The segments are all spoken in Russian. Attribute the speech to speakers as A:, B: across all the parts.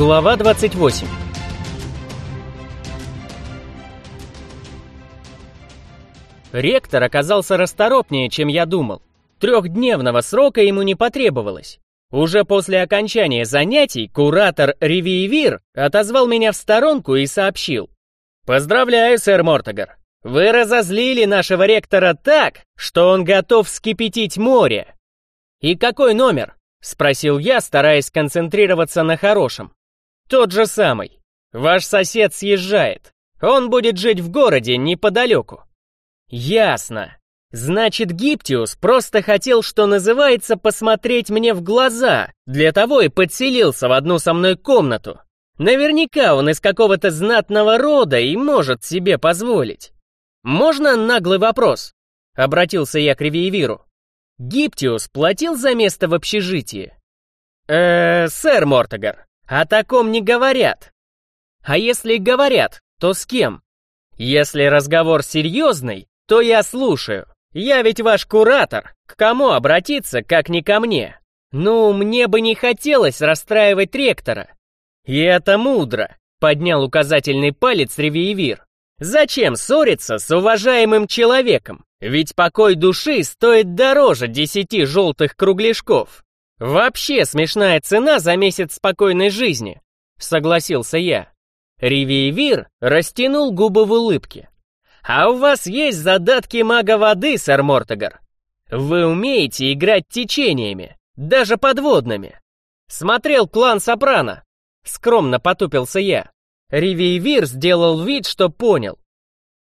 A: Глава 28 Ректор оказался расторопнее, чем я думал. Трехдневного срока ему не потребовалось. Уже после окончания занятий куратор Ревиевир отозвал меня в сторонку и сообщил. «Поздравляю, сэр Мортогар. Вы разозлили нашего ректора так, что он готов вскипятить море». «И какой номер?» — спросил я, стараясь сконцентрироваться на хорошем. «Тот же самый. Ваш сосед съезжает. Он будет жить в городе неподалеку». «Ясно. Значит, Гиптиус просто хотел, что называется, посмотреть мне в глаза, для того и подселился в одну со мной комнату. Наверняка он из какого-то знатного рода и может себе позволить. «Можно наглый вопрос?» — обратился я к Ревиевиру. «Гиптиус платил за место в общежитии?» «Э, сэр Мортогар, о таком не говорят». «А если говорят, то с кем?» «Если разговор серьезный, то я слушаю. Я ведь ваш куратор. К кому обратиться, как не ко мне? Ну, мне бы не хотелось расстраивать ректора. И это мудро, поднял указательный палец Ревиевир. Зачем ссориться с уважаемым человеком? Ведь покой души стоит дороже десяти желтых кругляшков. Вообще смешная цена за месяц спокойной жизни, согласился я. Ревиевир растянул губы в улыбке. А у вас есть задатки мага воды, сэр Мортогар. Вы умеете играть течениями, даже подводными. Смотрел клан Сопрано. Скромно потупился я. Ривиевир сделал вид, что понял.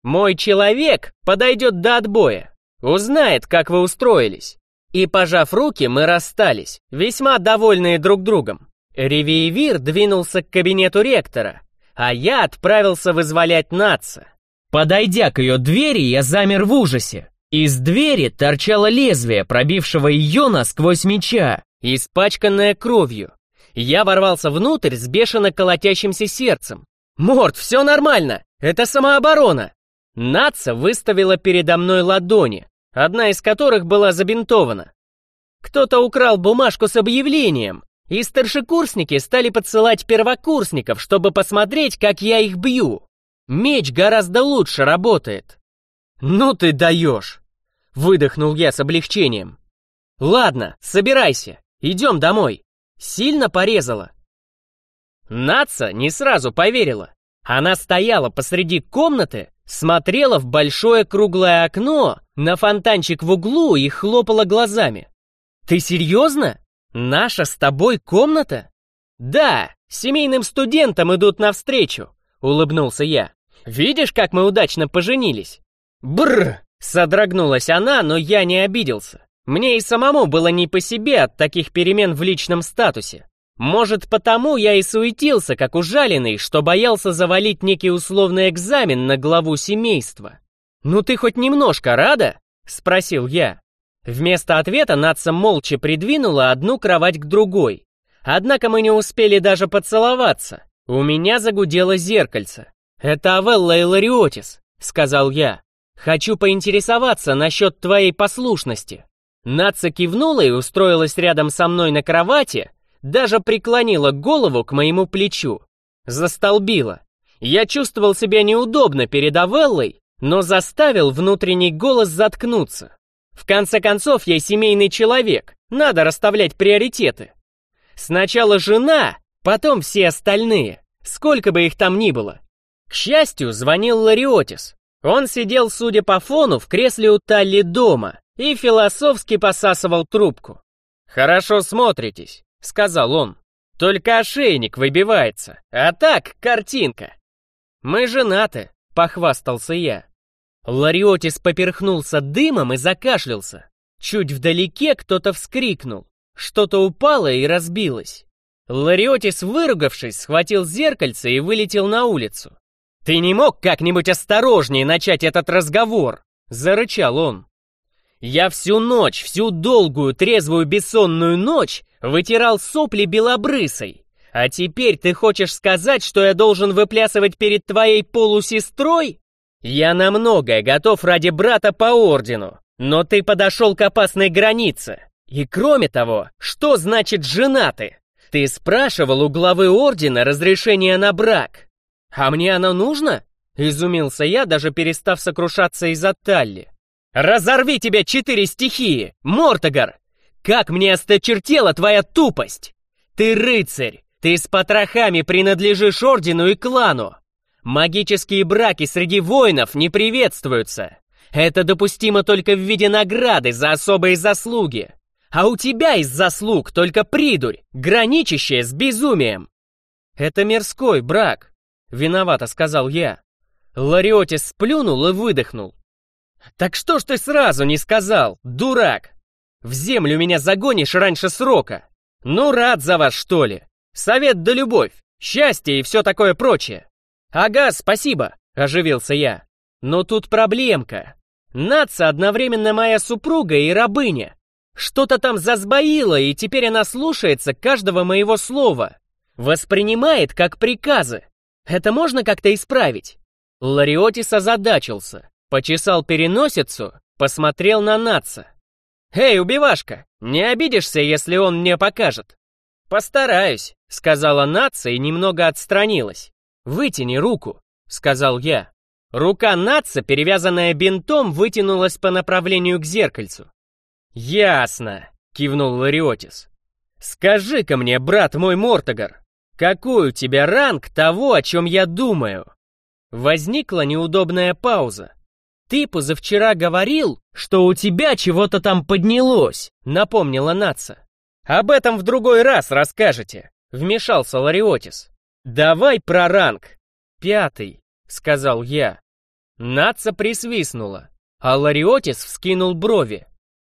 A: Мой человек подойдет до отбоя, узнает, как вы устроились. И, пожав руки, мы расстались, весьма довольные друг другом. Ривиевир двинулся к кабинету ректора, а я отправился вызволять Натса. Подойдя к ее двери, я замер в ужасе. Из двери торчало лезвие, пробившего ее насквозь меча, испачканное кровью. Я ворвался внутрь с бешено колотящимся сердцем. «Морд, все нормально! Это самооборона!» Наца выставила передо мной ладони, одна из которых была забинтована. Кто-то украл бумажку с объявлением, и старшекурсники стали подсылать первокурсников, чтобы посмотреть, как я их бью. Меч гораздо лучше работает. Ну ты даешь! Выдохнул я с облегчением. Ладно, собирайся, идем домой. Сильно порезала. Наца не сразу поверила. Она стояла посреди комнаты, смотрела в большое круглое окно, на фонтанчик в углу и хлопала глазами. «Ты серьезно? Наша с тобой комната?» «Да, семейным студентам идут навстречу», — улыбнулся я. Видишь, как мы удачно поженились?» Бррр! Содрогнулась она, но я не обиделся. Мне и самому было не по себе от таких перемен в личном статусе. Может, потому я и суетился, как ужаленный, что боялся завалить некий условный экзамен на главу семейства. «Ну ты хоть немножко рада?» — спросил я. Вместо ответа Натса молча придвинула одну кровать к другой. Однако мы не успели даже поцеловаться. У меня загудело зеркальце. «Это Авелла Илариотис», — сказал я. «Хочу поинтересоваться насчет твоей послушности». Наца кивнула и устроилась рядом со мной на кровати, даже преклонила голову к моему плечу. Застолбила. Я чувствовал себя неудобно перед Авеллой, но заставил внутренний голос заткнуться. В конце концов, я семейный человек, надо расставлять приоритеты. Сначала жена, потом все остальные, сколько бы их там ни было. К счастью, звонил Лариотис. Он сидел, судя по фону, в кресле у Талли дома и философски посасывал трубку. «Хорошо смотритесь», — сказал он. «Только ошейник выбивается, а так картинка». «Мы женаты», — похвастался я. Лариотис поперхнулся дымом и закашлялся. Чуть вдалеке кто-то вскрикнул. Что-то упало и разбилось. Лариотис, выругавшись, схватил зеркальце и вылетел на улицу. «Ты не мог как-нибудь осторожнее начать этот разговор?» — зарычал он. «Я всю ночь, всю долгую, трезвую, бессонную ночь вытирал сопли белобрысой. А теперь ты хочешь сказать, что я должен выплясывать перед твоей полусестрой? Я на многое готов ради брата по ордену, но ты подошел к опасной границе. И кроме того, что значит женаты? Ты спрашивал у главы ордена разрешение на брак. А мне оно нужно? Изумился я, даже перестав сокрушаться из-за Талли. Разорви тебе четыре стихии, Мортогар! Как мне осточертела твоя тупость! Ты рыцарь! Ты с потрохами принадлежишь ордену и клану! Магические браки среди воинов не приветствуются! Это допустимо только в виде награды за особые заслуги! А у тебя из заслуг только придурь, граничащая с безумием!» «Это мирской брак», — виновато сказал я. Лариотис сплюнул и выдохнул. «Так что ж ты сразу не сказал, дурак? В землю меня загонишь раньше срока. Ну, рад за вас, что ли? Совет да любовь, счастье и все такое прочее». «Ага, спасибо», — оживился я. «Но тут проблемка. Наца одновременно моя супруга и рабыня. Что-то там засбоило, и теперь она слушается каждого моего слова. Воспринимает как приказы. Это можно как-то исправить?» Лариотис озадачился, почесал переносицу, посмотрел на Натса. «Эй, убивашка, не обидишься, если он мне покажет?» «Постараюсь», — сказала Натса и немного отстранилась. «Вытяни руку», — сказал я. Рука Натса, перевязанная бинтом, вытянулась по направлению к зеркальцу. «Ясно», — кивнул Лариотис. «Скажи-ка мне, брат мой Мортогар, какой у тебя ранг того, о чем я думаю?» Возникла неудобная пауза. «Ты позавчера говорил, что у тебя чего-то там поднялось», — напомнила Наца. «Об этом в другой раз расскажете», — вмешался Лариотис. «Давай про ранг». «Пятый», — сказал я. Наца присвистнула, а Лариотис вскинул брови.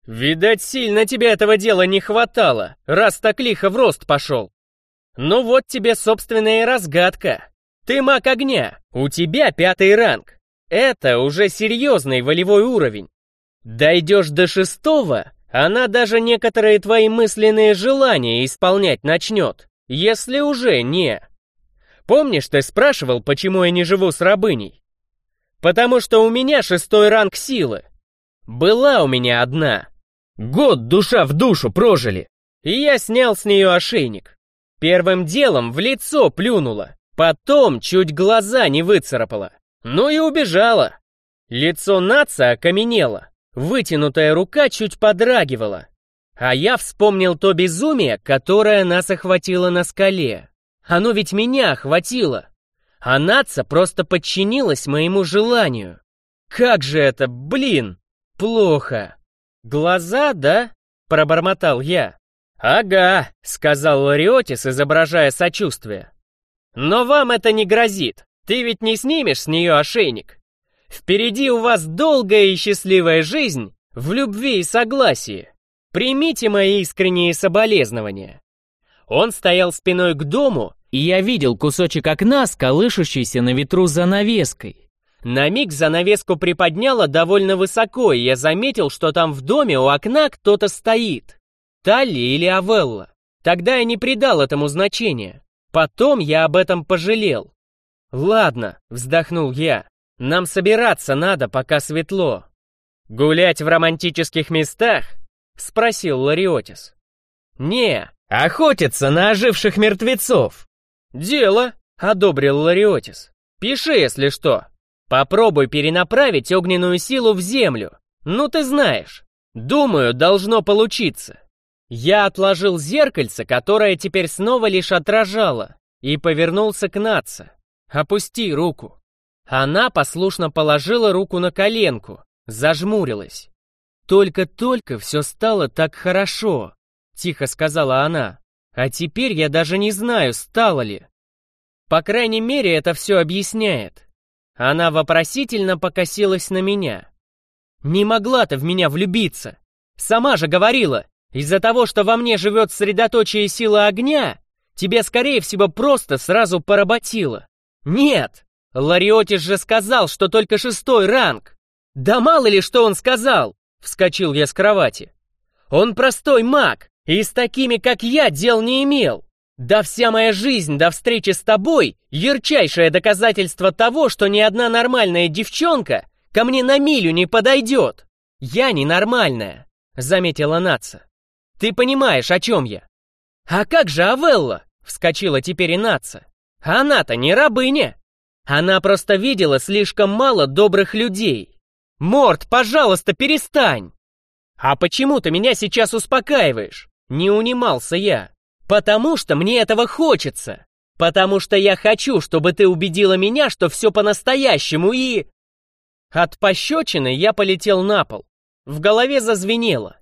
A: «Видать, сильно тебе этого дела не хватало, раз так лихо в рост пошел. Ну вот тебе собственная разгадка. Ты маг огня, у тебя пятый ранг. Это уже серьезный волевой уровень. Дойдешь до шестого, она даже некоторые твои мысленные желания исполнять начнет, если уже не. Помнишь, ты спрашивал, почему я не живу с рабыней? Потому что у меня шестой ранг силы. Была у меня одна, Год душа в душу прожили. И я снял с нее ошейник. Первым делом в лицо плюнула, потом чуть глаза не выцарапала. Ну и убежала. Лицо наца окаменело, вытянутая рука чуть подрагивала. А я вспомнил то безумие, которое нас охватило на скале. Оно ведь меня охватило. А наца просто подчинилась моему желанию. Как же это, блин, плохо. «Глаза, да?» — пробормотал я. «Ага», — сказал Лариотис, изображая сочувствие. «Но вам это не грозит. Ты ведь не снимешь с нее ошейник. Впереди у вас долгая и счастливая жизнь в любви и согласии. Примите мои искренние соболезнования». Он стоял спиной к дому, и я видел кусочек окна с колышущейся на ветру занавеской. На миг занавеску приподняло довольно высоко, и я заметил, что там в доме у окна кто-то стоит. Талли или Авелла. Тогда я не придал этому значения. Потом я об этом пожалел. «Ладно», — вздохнул я, — «нам собираться надо, пока светло». «Гулять в романтических местах?» — спросил Лариотис. «Не, охотиться на оживших мертвецов». «Дело», — одобрил Лариотис. «Пиши, если что». Попробуй перенаправить огненную силу в землю. Ну ты знаешь. Думаю, должно получиться. Я отложил зеркальце, которое теперь снова лишь отражало, и повернулся к Натса. «Опусти руку». Она послушно положила руку на коленку, зажмурилась. «Только-только все стало так хорошо», — тихо сказала она. «А теперь я даже не знаю, стало ли. По крайней мере, это все объясняет. Она вопросительно покосилась на меня. «Не могла ты в меня влюбиться! Сама же говорила, из-за того, что во мне живет средоточие силы огня, тебе, скорее всего, просто сразу поработило. Нет! Лариотис же сказал, что только шестой ранг! Да мало ли, что он сказал!» Вскочил я с кровати. «Он простой маг, и с такими, как я, дел не имел!» Да вся моя жизнь до встречи с тобой — ярчайшее доказательство того, что ни одна нормальная девчонка ко мне на милю не подойдет. Я ненормальная, — заметила Наца. Ты понимаешь, о чем я? «А как же Авелла?» — вскочила теперь и Наца. «Она-то не рабыня. Она просто видела слишком мало добрых людей. Морд, пожалуйста, перестань!» «А почему ты меня сейчас успокаиваешь?» Не унимался я. «Потому что мне этого хочется. Потому что я хочу, чтобы ты убедила меня, что все по-настоящему и...» От пощечины я полетел на пол. В голове зазвенело.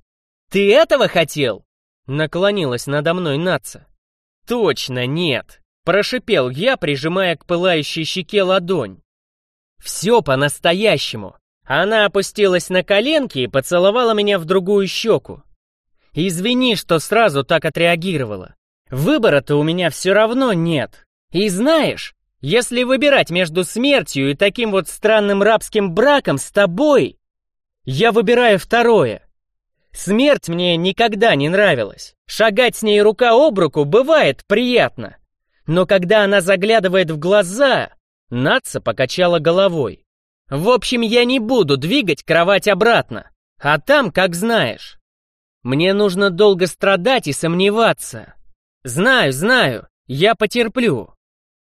A: «Ты этого хотел?» Наклонилась надо мной наца. «Точно нет!» Прошипел я, прижимая к пылающей щеке ладонь. «Все по-настоящему!» Она опустилась на коленки и поцеловала меня в другую щеку. «Извини, что сразу так отреагировала. Выбора-то у меня все равно нет. И знаешь, если выбирать между смертью и таким вот странным рабским браком с тобой, я выбираю второе. Смерть мне никогда не нравилась. Шагать с ней рука об руку бывает приятно. Но когда она заглядывает в глаза, Натса покачала головой. В общем, я не буду двигать кровать обратно. А там, как знаешь. Мне нужно долго страдать и сомневаться. Знаю, знаю, я потерплю.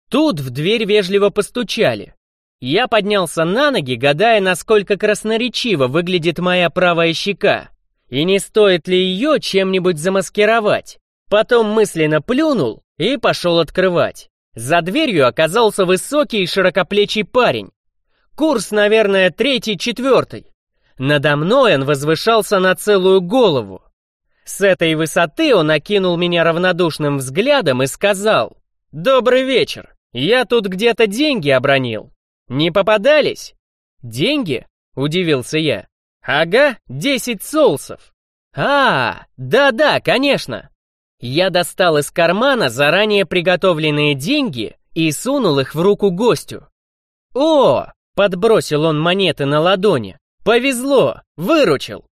A: Тут в дверь вежливо постучали. Я поднялся на ноги, гадая, насколько красноречиво выглядит моя правая щека, и не стоит ли ее чем-нибудь замаскировать. Потом мысленно плюнул и пошел открывать. За дверью оказался высокий и широкоплечий парень. Курс, наверное, третий-четвертый. Надо мной он возвышался на целую голову. С этой высоты он окинул меня равнодушным взглядом и сказал «Добрый вечер». «Я тут где-то деньги обронил. Не попадались?» «Деньги?» — удивился я. «Ага, десять соусов». «А, да-да, конечно». Я достал из кармана заранее приготовленные деньги и сунул их в руку гостю. «О!» — подбросил он монеты на ладони. «Повезло! Выручил!»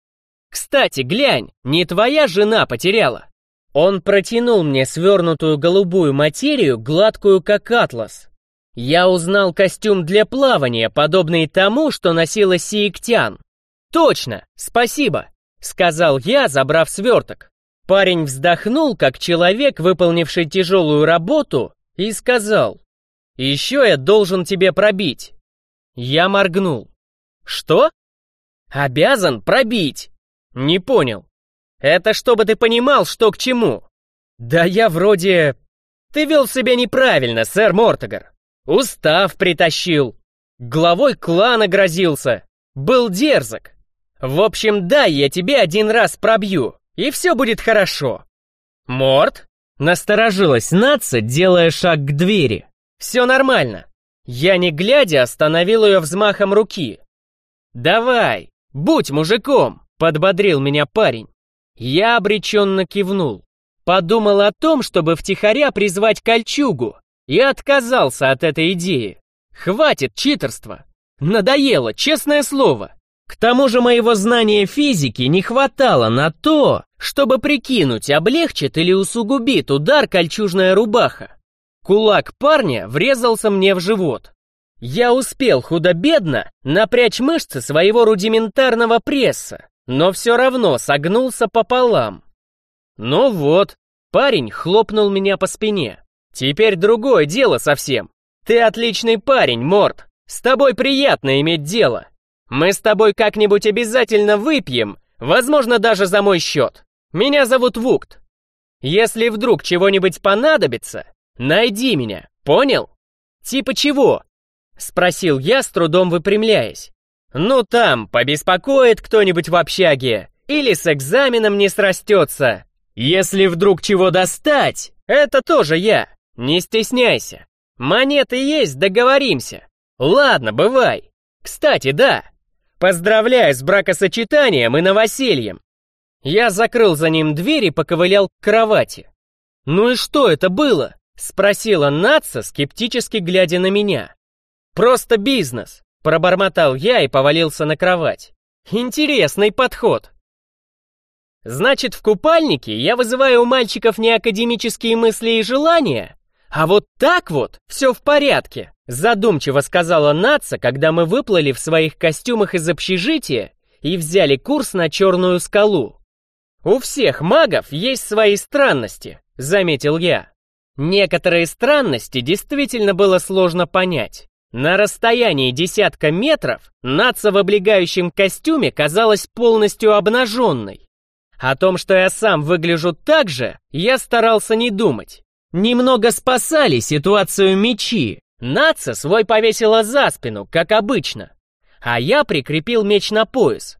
A: «Кстати, глянь, не твоя жена потеряла?» Он протянул мне свернутую голубую материю, гладкую как атлас. Я узнал костюм для плавания, подобный тому, что носила Сиектян. «Точно, спасибо», — сказал я, забрав сверток. Парень вздохнул, как человек, выполнивший тяжелую работу, и сказал, «Еще я должен тебе пробить». Я моргнул. «Что?» «Обязан пробить». «Не понял». Это чтобы ты понимал, что к чему. Да я вроде... Ты вел себя неправильно, сэр Мортогар. Устав притащил. Главой клана грозился. Был дерзок. В общем, дай я тебе один раз пробью, и все будет хорошо. Морт? Насторожилась Натса, делая шаг к двери. Все нормально. Я не глядя остановил ее взмахом руки. «Давай, будь мужиком!» — подбодрил меня парень. Я обреченно кивнул. Подумал о том, чтобы втихаря призвать кольчугу, и отказался от этой идеи. Хватит читерства. Надоело, честное слово. К тому же моего знания физики не хватало на то, чтобы прикинуть, облегчит или усугубит удар кольчужная рубаха. Кулак парня врезался мне в живот. Я успел худо-бедно напрячь мышцы своего рудиментарного пресса, но все равно согнулся пополам. Ну вот, парень хлопнул меня по спине. Теперь другое дело совсем. Ты отличный парень, Морт. С тобой приятно иметь дело. Мы с тобой как-нибудь обязательно выпьем, возможно, даже за мой счет. Меня зовут Вукт. Если вдруг чего-нибудь понадобится, найди меня, понял? Типа чего? Спросил я, с трудом выпрямляясь. Ну там, побеспокоит кто-нибудь в общаге, или с экзаменом не срастется. Если вдруг чего достать, это тоже я. Не стесняйся. Монеты есть, договоримся. Ладно, бывай. Кстати, да. Поздравляю с бракосочетанием и новосельем. Я закрыл за ним дверь и поковылял к кровати. «Ну и что это было?» — спросила Натса, скептически глядя на меня. «Просто бизнес. Пробормотал я и повалился на кровать. Интересный подход. Значит, в купальнике я вызываю у мальчиков не академические мысли и желания, а вот так вот все в порядке, задумчиво сказала Наца, когда мы выплыли в своих костюмах из общежития и взяли курс на черную скалу. У всех магов есть свои странности, заметил я. Некоторые странности действительно было сложно понять. На расстоянии десятка метров Наца в облегающем костюме казалась полностью обнаженной. О том, что я сам выгляжу так же, я старался не думать. Немного спасали ситуацию мечи. Наца свой повесила за спину, как обычно. А я прикрепил меч на пояс.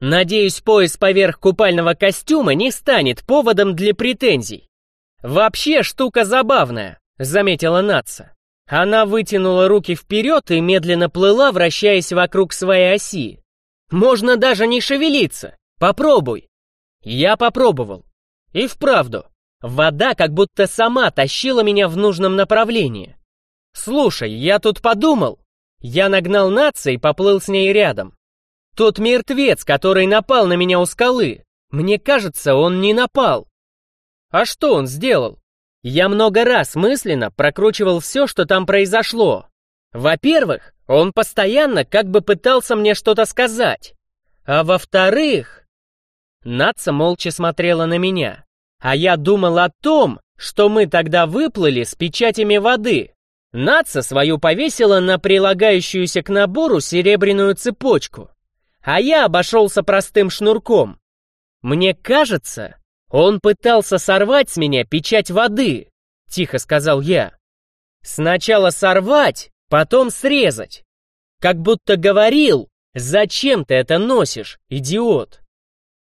A: Надеюсь, пояс поверх купального костюма не станет поводом для претензий. «Вообще штука забавная», — заметила Натса. Она вытянула руки вперед и медленно плыла, вращаясь вокруг своей оси. «Можно даже не шевелиться. Попробуй». Я попробовал. И вправду, вода как будто сама тащила меня в нужном направлении. «Слушай, я тут подумал». Я нагнал Натса и поплыл с ней рядом. Тот мертвец, который напал на меня у скалы. Мне кажется, он не напал. А что он сделал? Я много раз мысленно прокручивал все, что там произошло. Во-первых, он постоянно как бы пытался мне что-то сказать. А во-вторых... Наца молча смотрела на меня. А я думал о том, что мы тогда выплыли с печатями воды. Наца свою повесила на прилагающуюся к набору серебряную цепочку. А я обошелся простым шнурком. Мне кажется, «Он пытался сорвать с меня печать воды», — тихо сказал я. «Сначала сорвать, потом срезать. Как будто говорил, зачем ты это носишь, идиот?»